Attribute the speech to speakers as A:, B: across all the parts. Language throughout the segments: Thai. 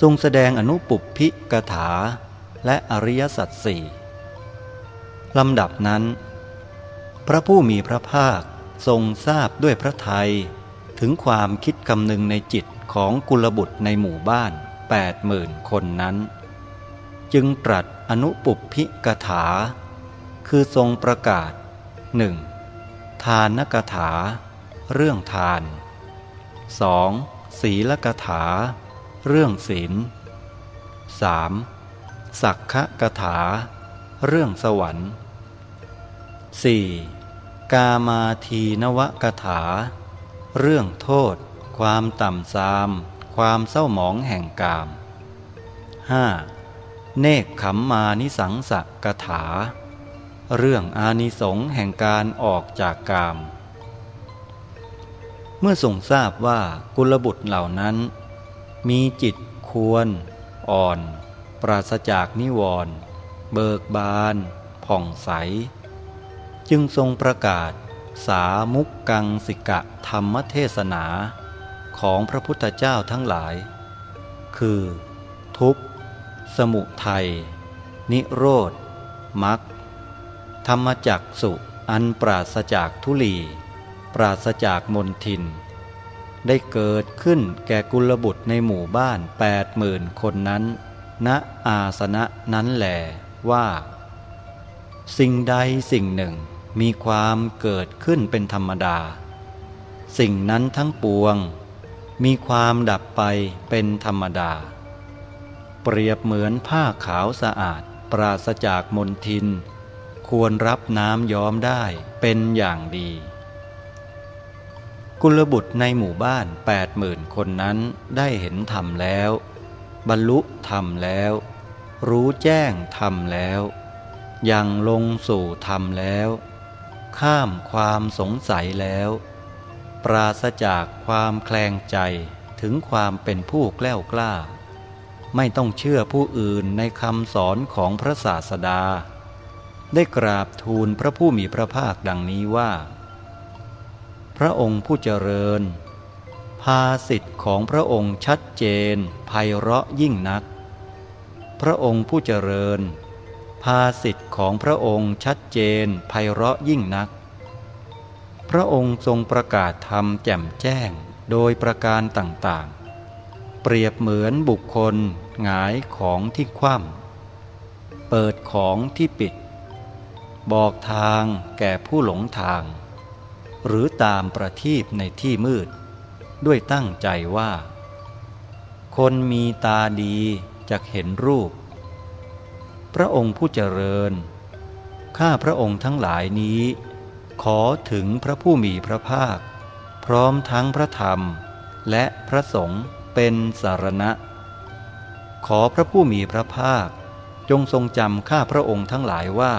A: ทรงแสดงอนุปุพิกถา และอริยสัจสี่ลำดับนั้น พระผู้มีพระภาคทรงทราบด้วยพระไทย ถึงความคิดคำนึงในจิตของกุลบุตรในหมู่บ้านแปดหมื่นคนนั้น จึงตรัสอนุปุพิกถา คือทรงประกาศหนึ่งทานกถา เรื่องทาน 2. ศีลกถา เรื่องศีล 3. สักขะกถา เรื่องสวรรค์ 4. กามาทีนวกถา เรื่องโทษ ความต่ำซาม ความเศร้าหมองแห่งกาม 5. เนกขมมานิสังสกถา เรื่องอานิสงส์แห่งการออกจากกาม เมื่อทรงทราบว่ากุลบุตรเหล่านั้น มีจิตควร อ่อน ปราศจากนิวรณ์เบิกบาน ผ่องใส จึงทรงประกาศ สามุกกังสิกะธรรมเทศนาของพระพุทธเจ้าทั้งหลาย คือ ทุกข์ สมุทัย นิโรธมรรคธรรมจักสุอันปราศจากทุลี ปราศจากมนทิน ได้เกิดขึ้นแก่กุลบุตรในหมู่บ้านแปดหมื่นคนนั้น ณอาสนะนั้นแหลว่า สิ่งใดสิ่งหนึ่งมีความเกิดขึ้นเป็นธรรมดา สิ่งนั้นทั้งปวง มีความดับไปเป็นธรรมดา เปรียบเหมือนผ้าขาวสะอาดปราศจากมลทิน ควรรับน้ำย้อมได้เป็นอย่างดี กุลบุตรในหมู่บ้านแปดหมื่นคนนั้นได้เห็นธรรมแล้ว บรรลุธรรมแล้ว รู้แจ้งธรรมแล้วยังลงสู่ธรรมแล้ว ข้ามความสงสัยแล้ว ปราศจากความแคลงใจถึงความเป็นผู้แกล้วกล้า ไม่ต้องเชื่อผู้อื่นในคำสอนของพระศาสดา ได้กราบทูลพระผู้มีพระภาคดังนี้ว่า พระองค์ผู้เจริญ ภาสิทธิ์ของพระองค์ชัดเจนไพเราะยิ่งนัก พระองค์ผู้เจริญ ภาสิทธิ์ของพระองค์ชัดเจนไพเราะยิ่งนัก พระองค์ทรงประกาศธรรมแจ่มแจ้งโดยประการต่างๆ เปรียบเหมือนบุคคลหงายของที่คว่ำเปิดของที่ปิด บอกทางแก่ผู้หลงทาง หรือตามประทีปในที่มืด ด้วยตั้งใจว่า คนมีตาดีจะเห็นรูป พระองค์ผู้เจริญ ข้าพระองค์ทั้งหลายนี้ ขอถึงพระผู้มีพระภาค พร้อมทั้งพระธรรม และพระสงฆ์เป็นสารณะ ขอพระผู้มีพระภาคจงทรงจำข้าพระองค์ทั้งหลายว่า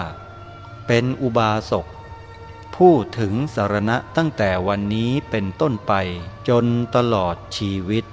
A: เป็นอุบาสก ผู้ถึงสารณะตั้งแต่วันนี้เป็นต้นไปจนตลอดชีวิต